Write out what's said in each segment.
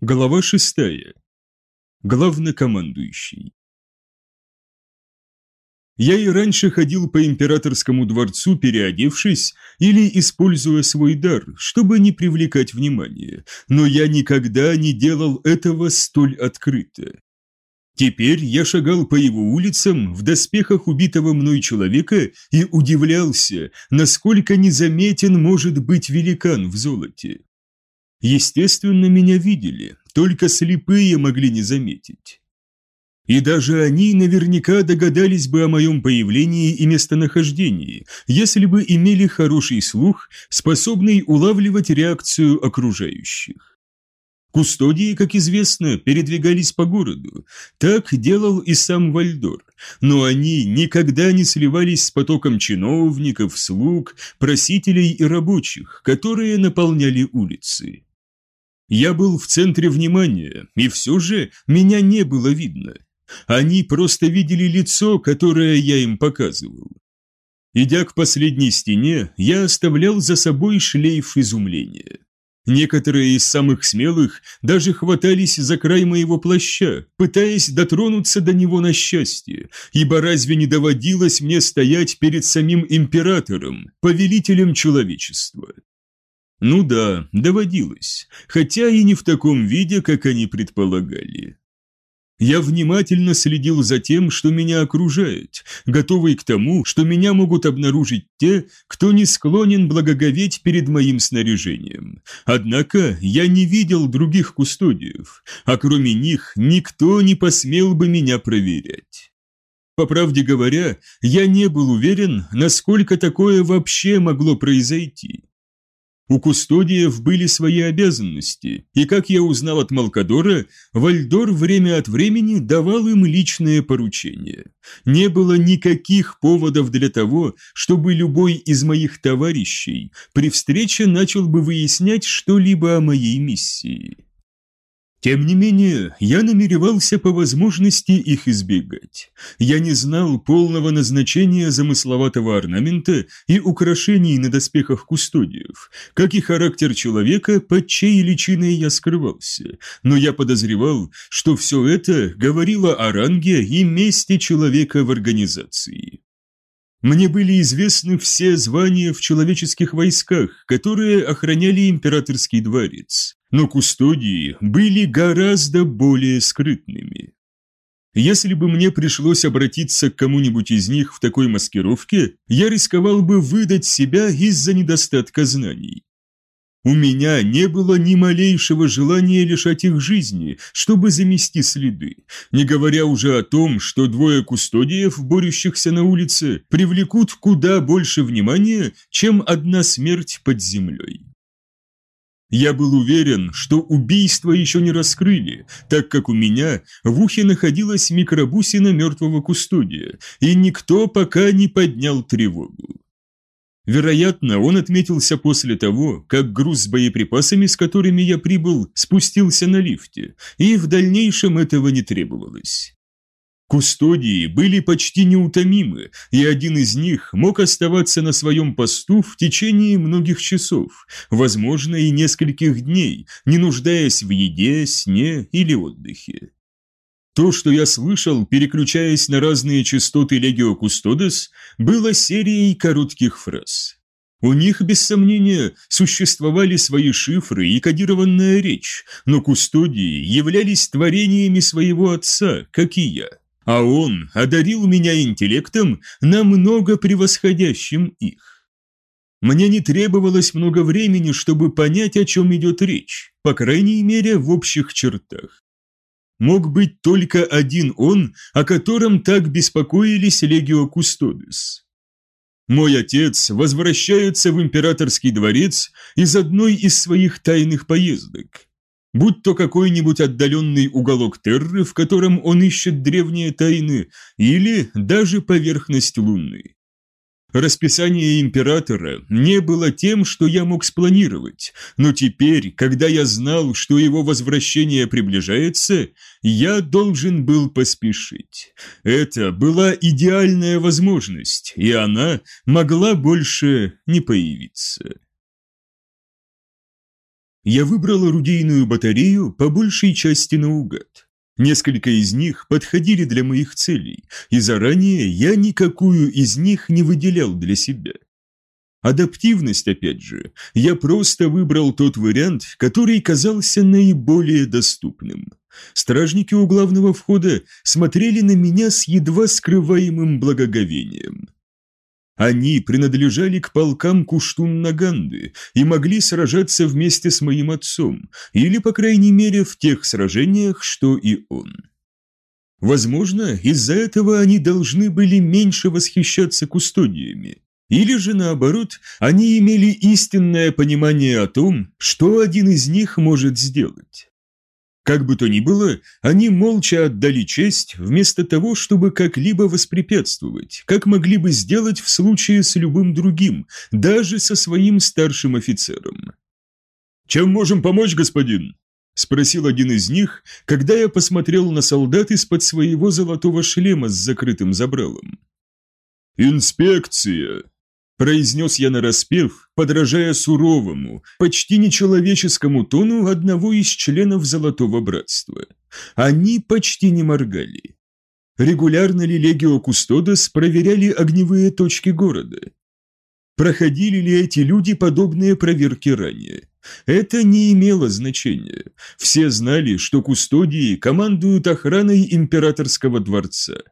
Глава шестая. Главнокомандующий. Я и раньше ходил по императорскому дворцу, переодевшись или используя свой дар, чтобы не привлекать внимания, но я никогда не делал этого столь открыто. Теперь я шагал по его улицам в доспехах убитого мной человека и удивлялся, насколько незаметен может быть великан в золоте. Естественно, меня видели, только слепые могли не заметить. И даже они наверняка догадались бы о моем появлении и местонахождении, если бы имели хороший слух, способный улавливать реакцию окружающих. Кустодии, как известно, передвигались по городу. Так делал и сам Вальдор. Но они никогда не сливались с потоком чиновников, слуг, просителей и рабочих, которые наполняли улицы. Я был в центре внимания, и все же меня не было видно. Они просто видели лицо, которое я им показывал. Идя к последней стене, я оставлял за собой шлейф изумления. Некоторые из самых смелых даже хватались за край моего плаща, пытаясь дотронуться до него на счастье, ибо разве не доводилось мне стоять перед самим императором, повелителем человечества? Ну да, доводилось, хотя и не в таком виде, как они предполагали. Я внимательно следил за тем, что меня окружает, готовый к тому, что меня могут обнаружить те, кто не склонен благоговеть перед моим снаряжением. Однако я не видел других кустодиев, а кроме них никто не посмел бы меня проверять. По правде говоря, я не был уверен, насколько такое вообще могло произойти. У кустодиев были свои обязанности, и, как я узнал от Малкадора, Вальдор время от времени давал им личные поручения. Не было никаких поводов для того, чтобы любой из моих товарищей при встрече начал бы выяснять что-либо о моей миссии. Тем не менее, я намеревался по возможности их избегать. Я не знал полного назначения замысловатого орнамента и украшений на доспехах кустодиев, как и характер человека, под чьей личиной я скрывался, но я подозревал, что все это говорило о ранге и месте человека в организации. Мне были известны все звания в человеческих войсках, которые охраняли императорский дворец, но кустодии были гораздо более скрытными. Если бы мне пришлось обратиться к кому-нибудь из них в такой маскировке, я рисковал бы выдать себя из-за недостатка знаний. У меня не было ни малейшего желания лишать их жизни, чтобы замести следы, не говоря уже о том, что двое кустодиев, борющихся на улице, привлекут куда больше внимания, чем одна смерть под землей. Я был уверен, что убийство еще не раскрыли, так как у меня в ухе находилась микробусина мертвого кустодия, и никто пока не поднял тревогу. Вероятно, он отметился после того, как груз с боеприпасами, с которыми я прибыл, спустился на лифте, и в дальнейшем этого не требовалось. Кустодии были почти неутомимы, и один из них мог оставаться на своем посту в течение многих часов, возможно, и нескольких дней, не нуждаясь в еде, сне или отдыхе. То, что я слышал, переключаясь на разные частоты Легио Кустодес, было серией коротких фраз. У них, без сомнения, существовали свои шифры и кодированная речь, но кустодии являлись творениями своего отца, как и я. А он одарил меня интеллектом, намного превосходящим их. Мне не требовалось много времени, чтобы понять, о чем идет речь, по крайней мере, в общих чертах мог быть только один он, о котором так беспокоились Легио Кустодис. Мой отец возвращается в императорский дворец из одной из своих тайных поездок. Будь то какой-нибудь отдаленный уголок Терры, в котором он ищет древние тайны, или даже поверхность Луны. Расписание императора не было тем, что я мог спланировать, но теперь, когда я знал, что его возвращение приближается, я должен был поспешить. Это была идеальная возможность, и она могла больше не появиться. Я выбрал орудийную батарею по большей части наугад. Несколько из них подходили для моих целей, и заранее я никакую из них не выделял для себя. Адаптивность, опять же, я просто выбрал тот вариант, который казался наиболее доступным. Стражники у главного входа смотрели на меня с едва скрываемым благоговением. Они принадлежали к полкам Куштун-Наганды и могли сражаться вместе с моим отцом, или, по крайней мере, в тех сражениях, что и он. Возможно, из-за этого они должны были меньше восхищаться кустодиями, или же наоборот, они имели истинное понимание о том, что один из них может сделать. Как бы то ни было, они молча отдали честь, вместо того, чтобы как-либо воспрепятствовать, как могли бы сделать в случае с любым другим, даже со своим старшим офицером. «Чем можем помочь, господин?» – спросил один из них, когда я посмотрел на солдат из-под своего золотого шлема с закрытым забралом. «Инспекция», произнес я нараспев, подражая суровому, почти нечеловеческому тону одного из членов Золотого Братства. Они почти не моргали. Регулярно ли Легио Кустодос проверяли огневые точки города? Проходили ли эти люди подобные проверки ранее? Это не имело значения. Все знали, что кустодии командуют охраной императорского дворца.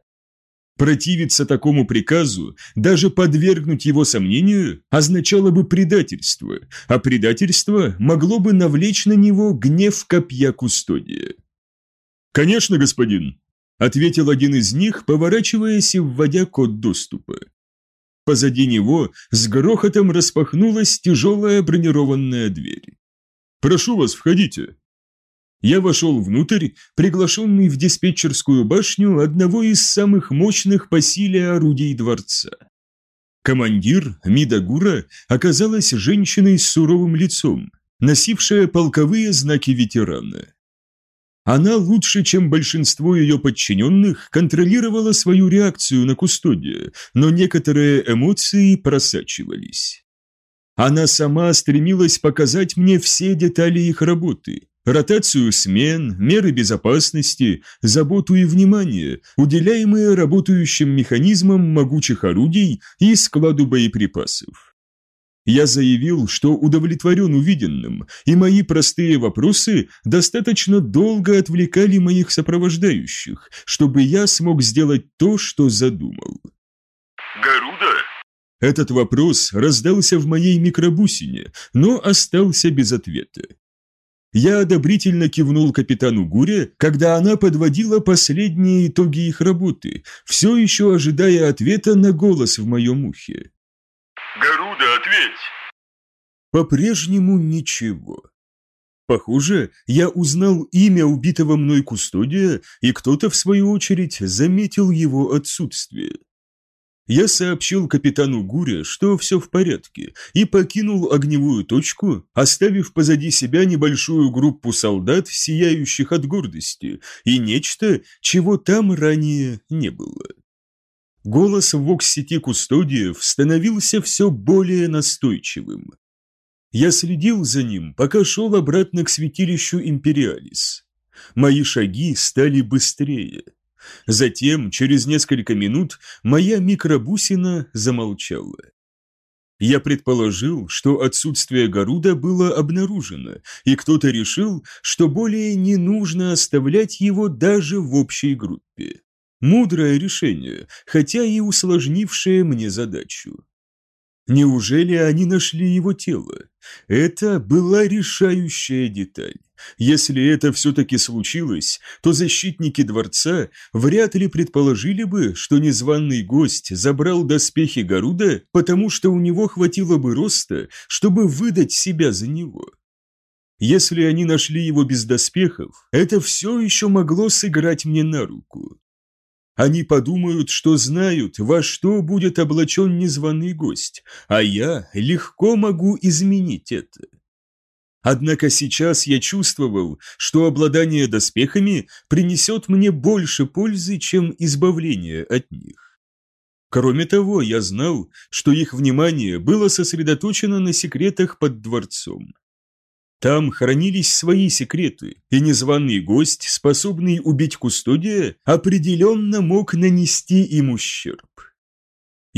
Противиться такому приказу, даже подвергнуть его сомнению, означало бы предательство, а предательство могло бы навлечь на него гнев копья кустодия. «Конечно, господин», — ответил один из них, поворачиваясь и вводя код доступа. Позади него с грохотом распахнулась тяжелая бронированная дверь. «Прошу вас, входите», я вошел внутрь, приглашенный в диспетчерскую башню одного из самых мощных по силе орудий дворца. Командир Мидагура оказалась женщиной с суровым лицом, носившая полковые знаки ветерана. Она лучше, чем большинство ее подчиненных, контролировала свою реакцию на кустодия, но некоторые эмоции просачивались. Она сама стремилась показать мне все детали их работы, ротацию смен, меры безопасности, заботу и внимание, уделяемые работающим механизмам могучих орудий и складу боеприпасов. Я заявил, что удовлетворен увиденным, и мои простые вопросы достаточно долго отвлекали моих сопровождающих, чтобы я смог сделать то, что задумал. «Гаруда?» Этот вопрос раздался в моей микробусине, но остался без ответа. Я одобрительно кивнул капитану Гуре, когда она подводила последние итоги их работы, все еще ожидая ответа на голос в моем ухе. «Гаруда, ответь!» По-прежнему ничего. Похоже, я узнал имя убитого мной кустодия, и кто-то, в свою очередь, заметил его отсутствие. Я сообщил капитану Гуре, что все в порядке, и покинул огневую точку, оставив позади себя небольшую группу солдат, сияющих от гордости, и нечто, чего там ранее не было. Голос в вокс-сети кустодиев становился все более настойчивым. Я следил за ним, пока шел обратно к святилищу Империалис. Мои шаги стали быстрее. Затем, через несколько минут, моя микробусина замолчала. Я предположил, что отсутствие Гаруда было обнаружено, и кто-то решил, что более не нужно оставлять его даже в общей группе. Мудрое решение, хотя и усложнившее мне задачу. Неужели они нашли его тело? Это была решающая деталь. Если это все-таки случилось, то защитники дворца вряд ли предположили бы, что незваный гость забрал доспехи Гаруда, потому что у него хватило бы роста, чтобы выдать себя за него. Если они нашли его без доспехов, это все еще могло сыграть мне на руку. Они подумают, что знают, во что будет облачен незваный гость, а я легко могу изменить это. Однако сейчас я чувствовал, что обладание доспехами принесет мне больше пользы, чем избавление от них. Кроме того, я знал, что их внимание было сосредоточено на секретах под дворцом. Там хранились свои секреты, и незваный гость, способный убить кустодия, определенно мог нанести им ущерб.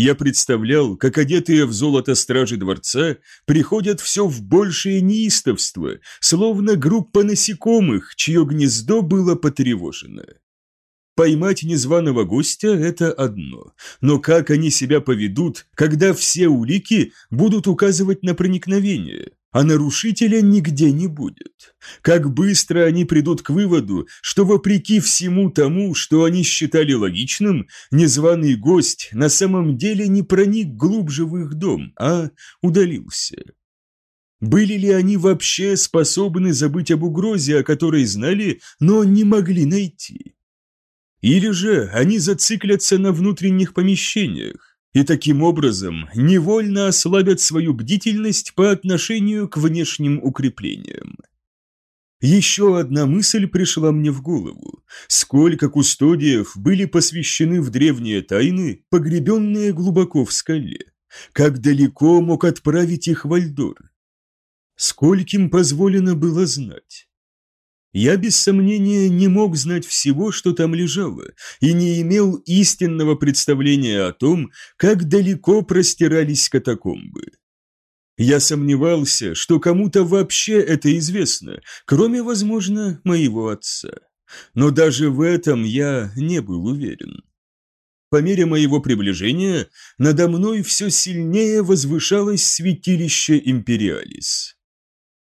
Я представлял, как одетые в золото стражи дворца приходят все в большее неистовство, словно группа насекомых, чье гнездо было потревожено. Поймать незваного гостя – это одно, но как они себя поведут, когда все улики будут указывать на проникновение? А нарушителя нигде не будет. Как быстро они придут к выводу, что вопреки всему тому, что они считали логичным, незваный гость на самом деле не проник глубже в их дом, а удалился. Были ли они вообще способны забыть об угрозе, о которой знали, но не могли найти? Или же они зациклятся на внутренних помещениях, и таким образом невольно ослабят свою бдительность по отношению к внешним укреплениям. Еще одна мысль пришла мне в голову. Сколько кустодиев были посвящены в древние тайны, погребенные глубоко в скале? Как далеко мог отправить их Вальдор? Скольким позволено было знать? Я без сомнения не мог знать всего, что там лежало, и не имел истинного представления о том, как далеко простирались катакомбы. Я сомневался, что кому-то вообще это известно, кроме, возможно, моего отца. Но даже в этом я не был уверен. По мере моего приближения надо мной все сильнее возвышалось святилище Империалис.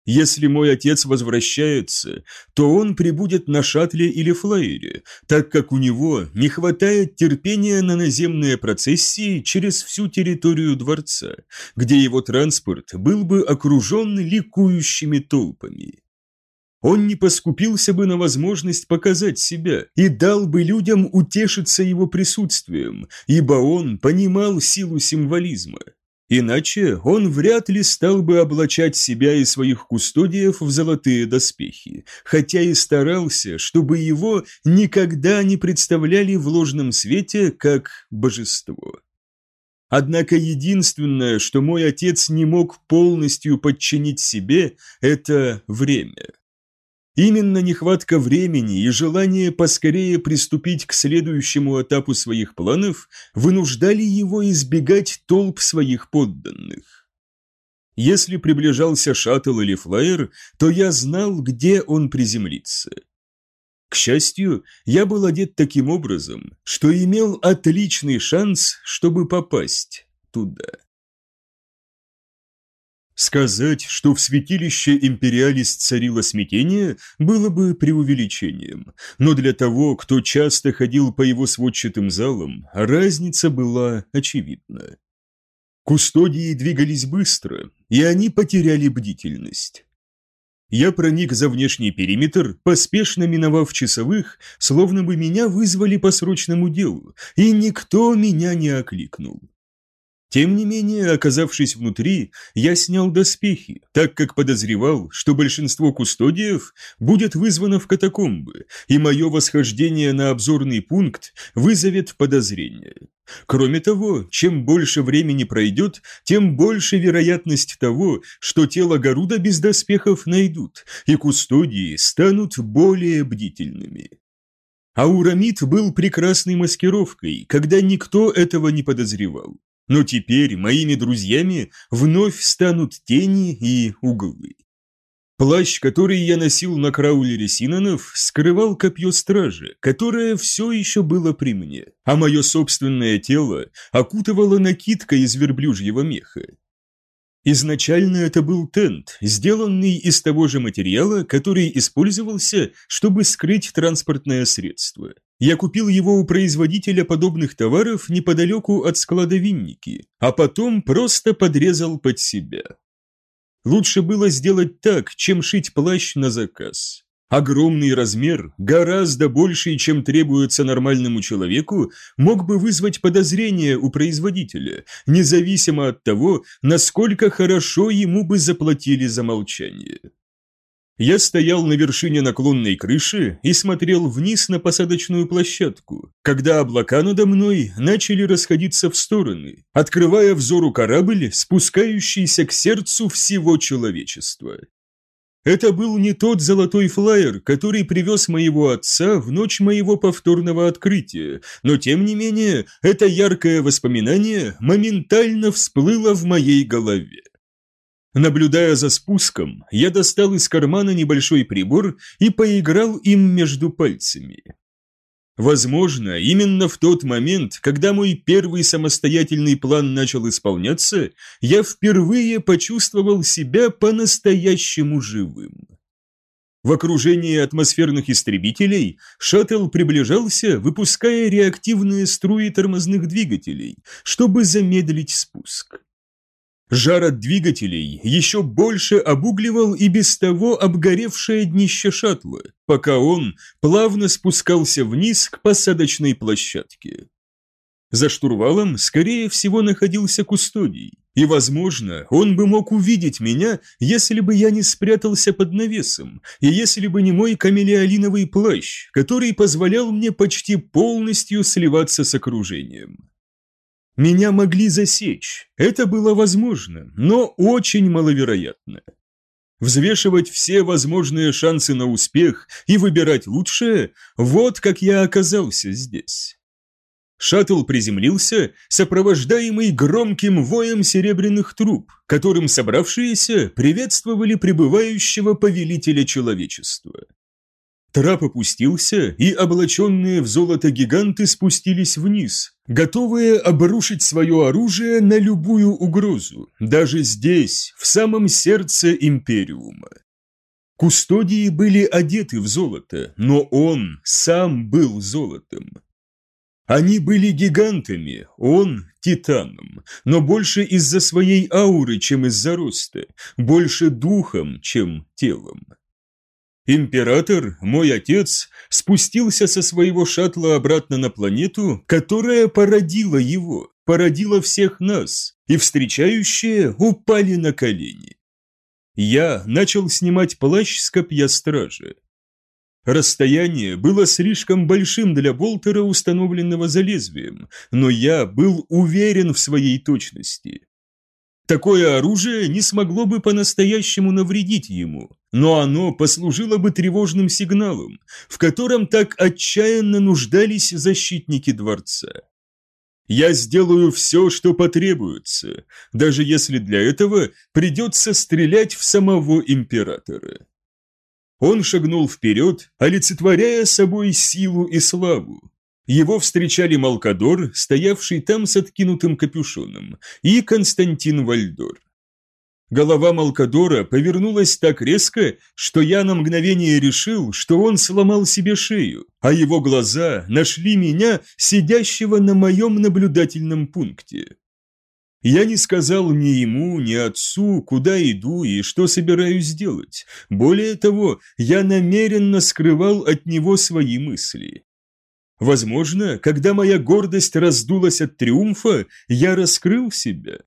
Если мой отец возвращается, то он прибудет на шаттле или флайере, так как у него не хватает терпения на наземные процессии через всю территорию дворца, где его транспорт был бы окружен ликующими толпами. Он не поскупился бы на возможность показать себя и дал бы людям утешиться его присутствием, ибо он понимал силу символизма. Иначе он вряд ли стал бы облачать себя и своих кустодиев в золотые доспехи, хотя и старался, чтобы его никогда не представляли в ложном свете как божество. Однако единственное, что мой отец не мог полностью подчинить себе, это время. Именно нехватка времени и желание поскорее приступить к следующему этапу своих планов вынуждали его избегать толп своих подданных. Если приближался шаттл или флайер, то я знал, где он приземлится. К счастью, я был одет таким образом, что имел отличный шанс, чтобы попасть туда. Сказать, что в святилище Империалис царило смятение, было бы преувеличением, но для того, кто часто ходил по его сводчатым залам, разница была очевидна. Кустодии двигались быстро, и они потеряли бдительность. Я проник за внешний периметр, поспешно миновав часовых, словно бы меня вызвали по срочному делу, и никто меня не окликнул. Тем не менее, оказавшись внутри, я снял доспехи, так как подозревал, что большинство кустодиев будет вызвано в катакомбы, и мое восхождение на обзорный пункт вызовет подозрение. Кроме того, чем больше времени пройдет, тем больше вероятность того, что тело Гаруда без доспехов найдут, и кустодии станут более бдительными. Аурамид был прекрасной маскировкой, когда никто этого не подозревал. Но теперь моими друзьями вновь станут тени и углы. Плащ, который я носил на краулере Синанов, скрывал копье стражи, которое все еще было при мне, а мое собственное тело окутывало накидка из верблюжьего меха. Изначально это был тент, сделанный из того же материала, который использовался, чтобы скрыть транспортное средство. Я купил его у производителя подобных товаров неподалеку от склада Винники, а потом просто подрезал под себя. Лучше было сделать так, чем шить плащ на заказ. Огромный размер, гораздо больший, чем требуется нормальному человеку, мог бы вызвать подозрение у производителя, независимо от того, насколько хорошо ему бы заплатили за молчание. Я стоял на вершине наклонной крыши и смотрел вниз на посадочную площадку, когда облака надо мной начали расходиться в стороны, открывая взору корабль, спускающийся к сердцу всего человечества. Это был не тот золотой флаер, который привез моего отца в ночь моего повторного открытия, но тем не менее это яркое воспоминание моментально всплыло в моей голове. Наблюдая за спуском, я достал из кармана небольшой прибор и поиграл им между пальцами. Возможно, именно в тот момент, когда мой первый самостоятельный план начал исполняться, я впервые почувствовал себя по-настоящему живым. В окружении атмосферных истребителей шаттл приближался, выпуская реактивные струи тормозных двигателей, чтобы замедлить спуск. Жар от двигателей еще больше обугливал и без того обгоревшее днище шаттла, пока он плавно спускался вниз к посадочной площадке. За штурвалом, скорее всего, находился кустодий, и, возможно, он бы мог увидеть меня, если бы я не спрятался под навесом, и если бы не мой камелеолиновый плащ, который позволял мне почти полностью сливаться с окружением. Меня могли засечь, это было возможно, но очень маловероятно. Взвешивать все возможные шансы на успех и выбирать лучшее – вот как я оказался здесь. Шаттл приземлился, сопровождаемый громким воем серебряных труб, которым собравшиеся приветствовали прибывающего повелителя человечества. Трап опустился, и облаченные в золото гиганты спустились вниз, готовые обрушить свое оружие на любую угрозу, даже здесь, в самом сердце Империума. Кустодии были одеты в золото, но он сам был золотом. Они были гигантами, он – титаном, но больше из-за своей ауры, чем из-за роста, больше духом, чем телом. Император, мой отец, спустился со своего шаттла обратно на планету, которая породила его, породила всех нас, и встречающие упали на колени. Я начал снимать плащ с копья стражи. Расстояние было слишком большим для болтера, установленного за лезвием, но я был уверен в своей точности. Такое оружие не смогло бы по-настоящему навредить ему, но оно послужило бы тревожным сигналом, в котором так отчаянно нуждались защитники дворца. Я сделаю все, что потребуется, даже если для этого придется стрелять в самого императора. Он шагнул вперед, олицетворяя собой силу и славу, его встречали Малкадор, стоявший там с откинутым капюшоном, и Константин Вальдор. Голова Малкадора повернулась так резко, что я на мгновение решил, что он сломал себе шею, а его глаза нашли меня, сидящего на моем наблюдательном пункте. Я не сказал ни ему, ни отцу, куда иду и что собираюсь делать. Более того, я намеренно скрывал от него свои мысли. Возможно, когда моя гордость раздулась от триумфа, я раскрыл себя.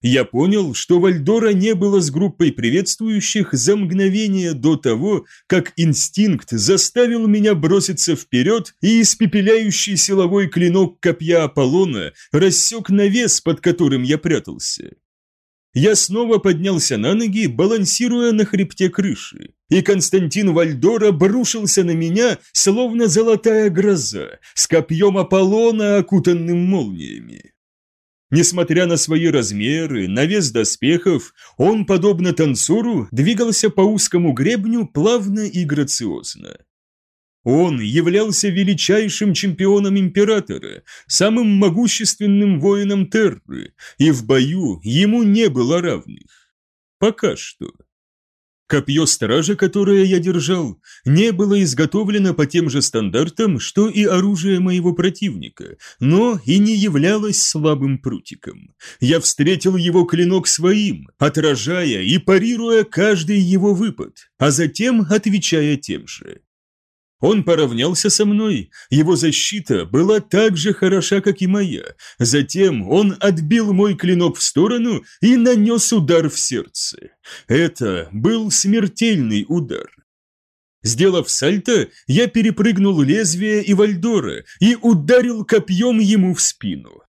Я понял, что Вальдора не было с группой приветствующих за мгновение до того, как инстинкт заставил меня броситься вперед, и испепеляющий силовой клинок копья Аполлона рассек навес, под которым я прятался. Я снова поднялся на ноги, балансируя на хребте крыши, и Константин Вальдор обрушился на меня, словно золотая гроза, с копьем Аполлона, окутанным молниями. Несмотря на свои размеры, на вес доспехов, он, подобно танцору, двигался по узкому гребню плавно и грациозно. Он являлся величайшим чемпионом императора, самым могущественным воином Терры, и в бою ему не было равных. Пока что. Копье стража, которое я держал, не было изготовлено по тем же стандартам, что и оружие моего противника, но и не являлось слабым прутиком. Я встретил его клинок своим, отражая и парируя каждый его выпад, а затем отвечая тем же. Он поравнялся со мной, его защита была так же хороша, как и моя. Затем он отбил мой клинок в сторону и нанес удар в сердце. Это был смертельный удар. Сделав сальто, я перепрыгнул лезвие и Вальдора и ударил копьем ему в спину.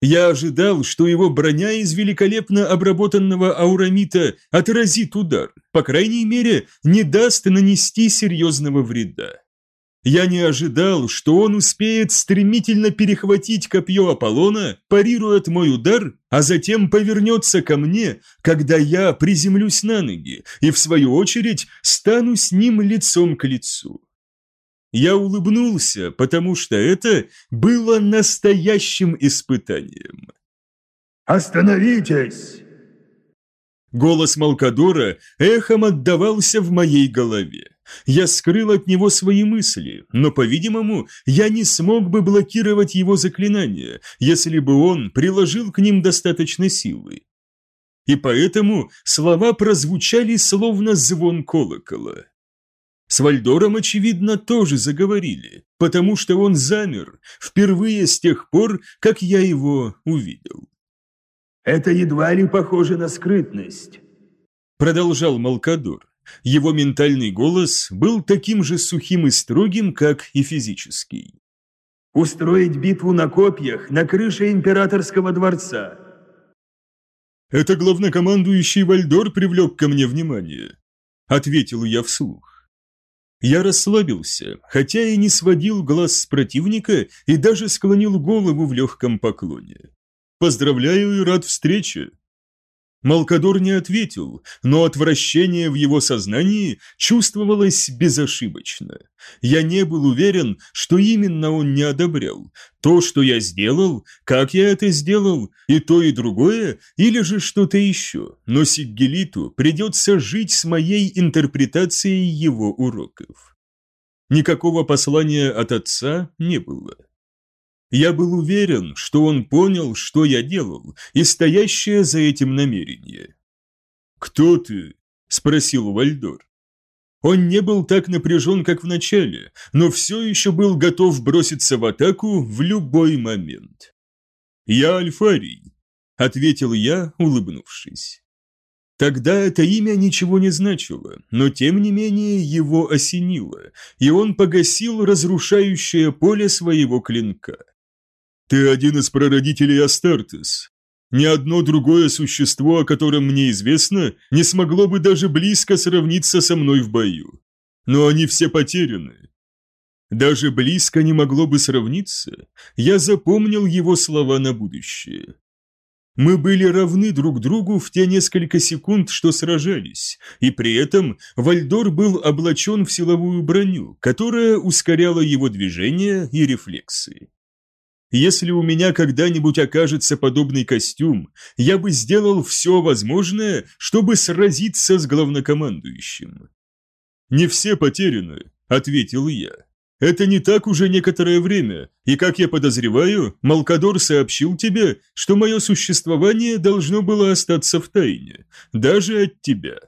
Я ожидал, что его броня из великолепно обработанного аурамита отразит удар, по крайней мере, не даст нанести серьезного вреда. Я не ожидал, что он успеет стремительно перехватить копье Аполлона, парирует мой удар, а затем повернется ко мне, когда я приземлюсь на ноги и, в свою очередь, стану с ним лицом к лицу. Я улыбнулся, потому что это было настоящим испытанием. «Остановитесь!» Голос Малкадора эхом отдавался в моей голове. Я скрыл от него свои мысли, но, по-видимому, я не смог бы блокировать его заклинания, если бы он приложил к ним достаточно силы. И поэтому слова прозвучали словно звон колокола. С Вальдором, очевидно, тоже заговорили, потому что он замер, впервые с тех пор, как я его увидел. «Это едва ли похоже на скрытность», — продолжал Малкадор. Его ментальный голос был таким же сухим и строгим, как и физический. «Устроить битву на копьях на крыше императорского дворца». «Это главнокомандующий Вальдор привлек ко мне внимание», — ответил я вслух. Я расслабился, хотя и не сводил глаз с противника и даже склонил голову в легком поклоне. «Поздравляю и рад встрече», Малкадор не ответил, но отвращение в его сознании чувствовалось безошибочно. Я не был уверен, что именно он не одобрял. То, что я сделал, как я это сделал, и то, и другое, или же что-то еще. Но Сиггелиту придется жить с моей интерпретацией его уроков. Никакого послания от отца не было. Я был уверен, что он понял, что я делал, и стоящее за этим намерение. «Кто ты?» – спросил Вальдор. Он не был так напряжен, как в начале, но все еще был готов броситься в атаку в любой момент. «Я Альфарий», – ответил я, улыбнувшись. Тогда это имя ничего не значило, но тем не менее его осенило, и он погасил разрушающее поле своего клинка. Ты один из прародителей Астартес. Ни одно другое существо, о котором мне известно, не смогло бы даже близко сравниться со мной в бою. Но они все потеряны. Даже близко не могло бы сравниться. Я запомнил его слова на будущее. Мы были равны друг другу в те несколько секунд, что сражались, и при этом Вальдор был облачен в силовую броню, которая ускоряла его движения и рефлексы. Если у меня когда-нибудь окажется подобный костюм, я бы сделал все возможное, чтобы сразиться с главнокомандующим. «Не все потеряны», — ответил я. «Это не так уже некоторое время, и, как я подозреваю, Малкадор сообщил тебе, что мое существование должно было остаться в тайне, даже от тебя».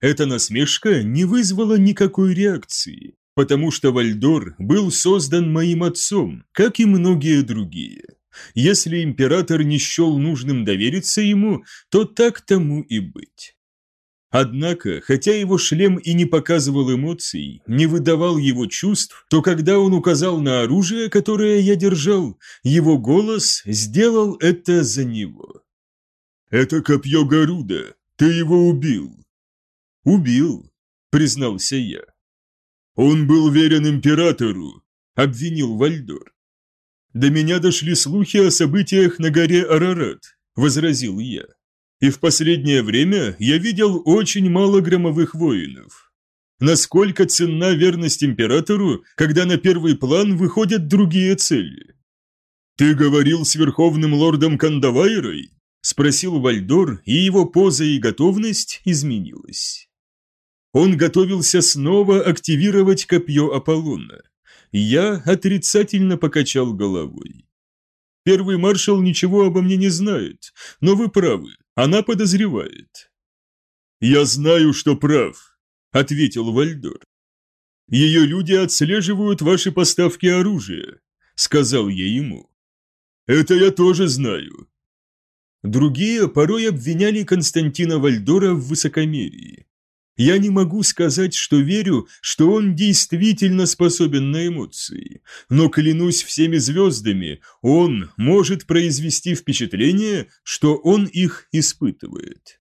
Эта насмешка не вызвала никакой реакции потому что Вальдор был создан моим отцом, как и многие другие. Если император не счел нужным довериться ему, то так тому и быть. Однако, хотя его шлем и не показывал эмоций, не выдавал его чувств, то когда он указал на оружие, которое я держал, его голос сделал это за него. «Это копье Гаруда, ты его убил». «Убил», признался я. «Он был верен императору», — обвинил Вальдор. «До меня дошли слухи о событиях на горе Арарат», — возразил я. «И в последнее время я видел очень мало громовых воинов. Насколько ценна верность императору, когда на первый план выходят другие цели?» «Ты говорил с верховным лордом Кандавайрой?» — спросил Вальдор, и его поза и готовность изменилась. Он готовился снова активировать копье Аполлона. Я отрицательно покачал головой. Первый маршал ничего обо мне не знает, но вы правы, она подозревает. Я знаю, что прав, ответил Вальдор. Ее люди отслеживают ваши поставки оружия, сказал я ему. Это я тоже знаю. Другие порой обвиняли Константина Вальдора в высокомерии. Я не могу сказать, что верю, что он действительно способен на эмоции, но клянусь всеми звездами, он может произвести впечатление, что он их испытывает.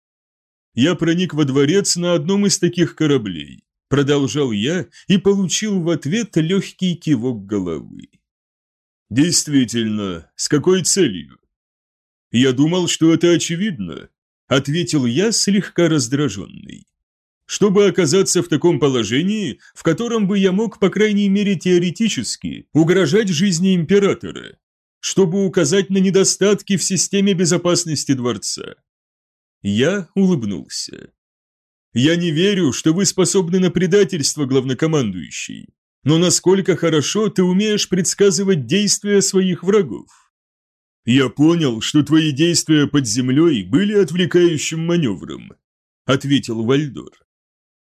Я проник во дворец на одном из таких кораблей, продолжал я и получил в ответ легкий кивок головы. Действительно, с какой целью? Я думал, что это очевидно, ответил я слегка раздраженный чтобы оказаться в таком положении, в котором бы я мог, по крайней мере теоретически, угрожать жизни императора, чтобы указать на недостатки в системе безопасности дворца. Я улыбнулся. Я не верю, что вы способны на предательство, главнокомандующий, но насколько хорошо ты умеешь предсказывать действия своих врагов. Я понял, что твои действия под землей были отвлекающим маневром, ответил Вальдор.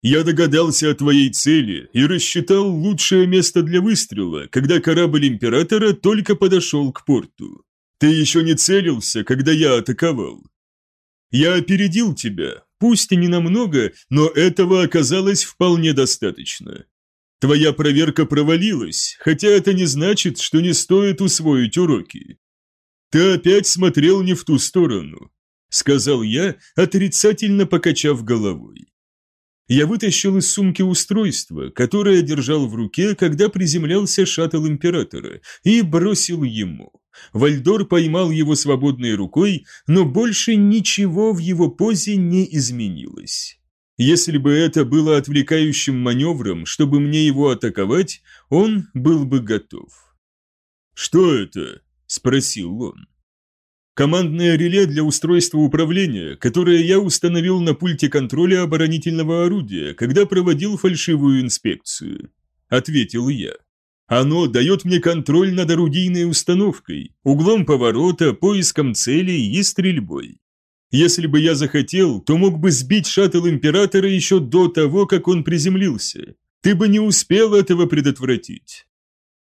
Я догадался о твоей цели и рассчитал лучшее место для выстрела, когда корабль Императора только подошел к порту. Ты еще не целился, когда я атаковал. Я опередил тебя, пусть и не намного, но этого оказалось вполне достаточно. Твоя проверка провалилась, хотя это не значит, что не стоит усвоить уроки. Ты опять смотрел не в ту сторону, сказал я, отрицательно покачав головой. Я вытащил из сумки устройство, которое держал в руке, когда приземлялся шаттл Императора, и бросил ему. Вальдор поймал его свободной рукой, но больше ничего в его позе не изменилось. Если бы это было отвлекающим маневром, чтобы мне его атаковать, он был бы готов. «Что это?» – спросил он. Командное реле для устройства управления, которое я установил на пульте контроля оборонительного орудия, когда проводил фальшивую инспекцию. Ответил я. Оно дает мне контроль над орудийной установкой, углом поворота, поиском целей и стрельбой. Если бы я захотел, то мог бы сбить шаттл Императора еще до того, как он приземлился. Ты бы не успел этого предотвратить.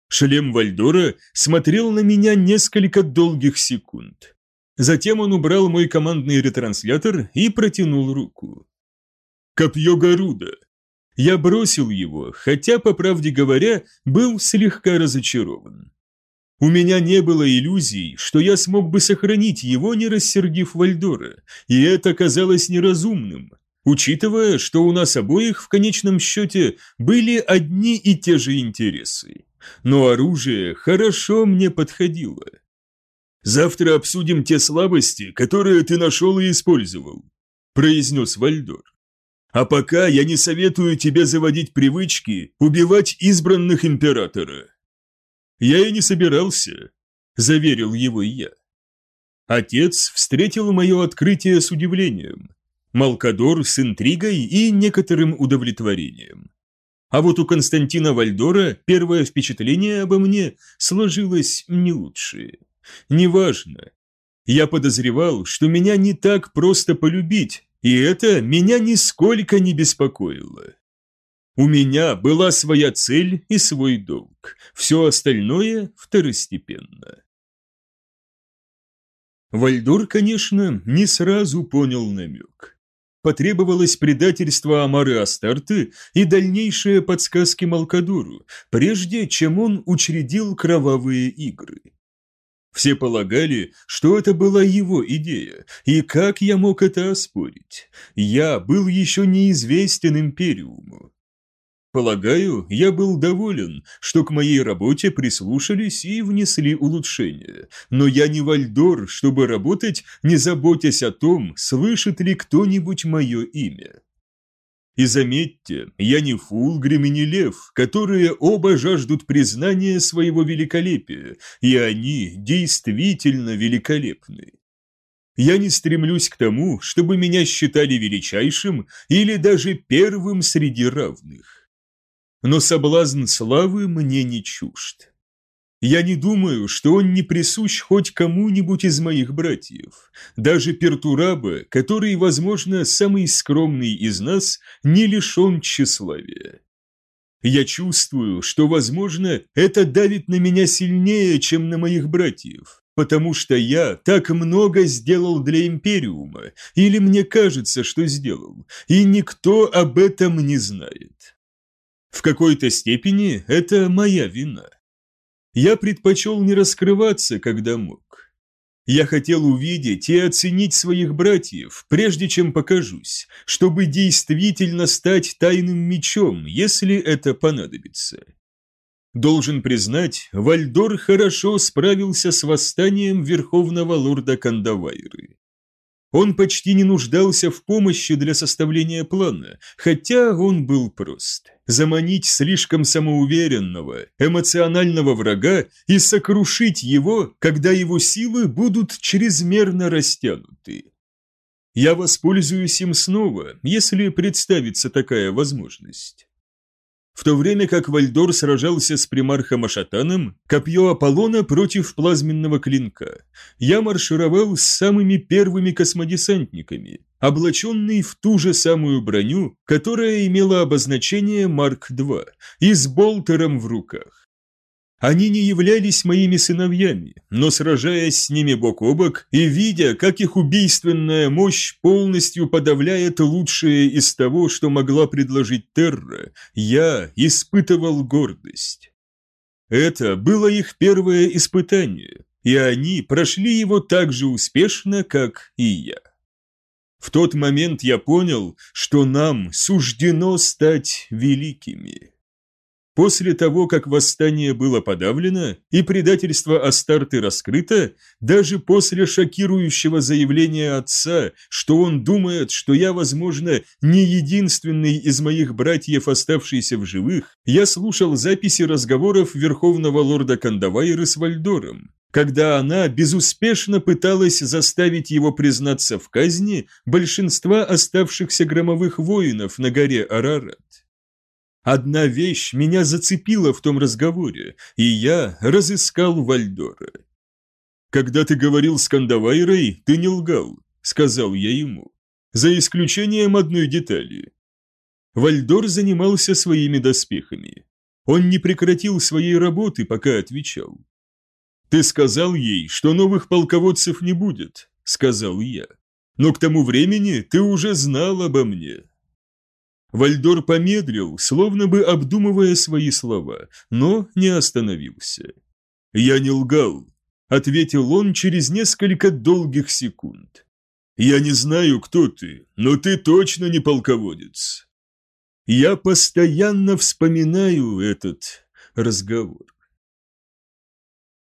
Шлем Вальдора смотрел на меня несколько долгих секунд. Затем он убрал мой командный ретранслятор и протянул руку. Копье Гаруда. Я бросил его, хотя, по правде говоря, был слегка разочарован. У меня не было иллюзий, что я смог бы сохранить его, не рассердив Вальдора, и это казалось неразумным, учитывая, что у нас обоих в конечном счете были одни и те же интересы. Но оружие хорошо мне подходило. Завтра обсудим те слабости, которые ты нашел и использовал», – произнес Вальдор. «А пока я не советую тебе заводить привычки убивать избранных императора». «Я и не собирался», – заверил его я. Отец встретил мое открытие с удивлением, Малкадор с интригой и некоторым удовлетворением. А вот у Константина Вальдора первое впечатление обо мне сложилось не лучшее. Неважно. Я подозревал, что меня не так просто полюбить, и это меня нисколько не беспокоило. У меня была своя цель и свой долг, все остальное второстепенно. Вальдор, конечно, не сразу понял намек. Потребовалось предательство Амары Астарты и дальнейшие подсказки Малкадуру, прежде чем он учредил кровавые игры. Все полагали, что это была его идея, и как я мог это оспорить? Я был еще неизвестен Империуму. Полагаю, я был доволен, что к моей работе прислушались и внесли улучшения, но я не вальдор, чтобы работать, не заботясь о том, слышит ли кто-нибудь мое имя. И заметьте, я не Фулгрим и не Лев, которые оба жаждут признания своего великолепия, и они действительно великолепны. Я не стремлюсь к тому, чтобы меня считали величайшим или даже первым среди равных. Но соблазн славы мне не чужд. Я не думаю, что он не присущ хоть кому-нибудь из моих братьев. Даже Пертураба, который, возможно, самый скромный из нас, не лишен тщеславия. Я чувствую, что, возможно, это давит на меня сильнее, чем на моих братьев, потому что я так много сделал для Империума, или мне кажется, что сделал, и никто об этом не знает. В какой-то степени это моя вина. Я предпочел не раскрываться, когда мог. Я хотел увидеть и оценить своих братьев, прежде чем покажусь, чтобы действительно стать тайным мечом, если это понадобится. Должен признать, Вальдор хорошо справился с восстанием Верховного Лорда Кандавайры. Он почти не нуждался в помощи для составления плана, хотя он был прост. Заманить слишком самоуверенного, эмоционального врага и сокрушить его, когда его силы будут чрезмерно растянуты. Я воспользуюсь им снова, если представится такая возможность. В то время как Вальдор сражался с примархом Ашатаном, копье Аполлона против плазменного клинка, я маршировал с самыми первыми космодесантниками, облаченный в ту же самую броню, которая имела обозначение Марк-2, и с болтером в руках. Они не являлись моими сыновьями, но сражаясь с ними бок о бок и видя, как их убийственная мощь полностью подавляет лучшее из того, что могла предложить Терра, я испытывал гордость. Это было их первое испытание, и они прошли его так же успешно, как и я. В тот момент я понял, что нам суждено стать великими. После того, как восстание было подавлено и предательство Астарты раскрыто, даже после шокирующего заявления отца, что он думает, что я, возможно, не единственный из моих братьев, оставшийся в живых, я слушал записи разговоров Верховного Лорда Кандавайры с Вальдором, когда она безуспешно пыталась заставить его признаться в казни большинства оставшихся громовых воинов на горе Арарат. Одна вещь меня зацепила в том разговоре, и я разыскал Вальдора. «Когда ты говорил с Кандавайрой, ты не лгал», — сказал я ему, за исключением одной детали. Вальдор занимался своими доспехами. Он не прекратил своей работы, пока отвечал. «Ты сказал ей, что новых полководцев не будет», — сказал я. «Но к тому времени ты уже знал обо мне». Вальдор помедлил, словно бы обдумывая свои слова, но не остановился. «Я не лгал», — ответил он через несколько долгих секунд. «Я не знаю, кто ты, но ты точно не полководец». Я постоянно вспоминаю этот разговор.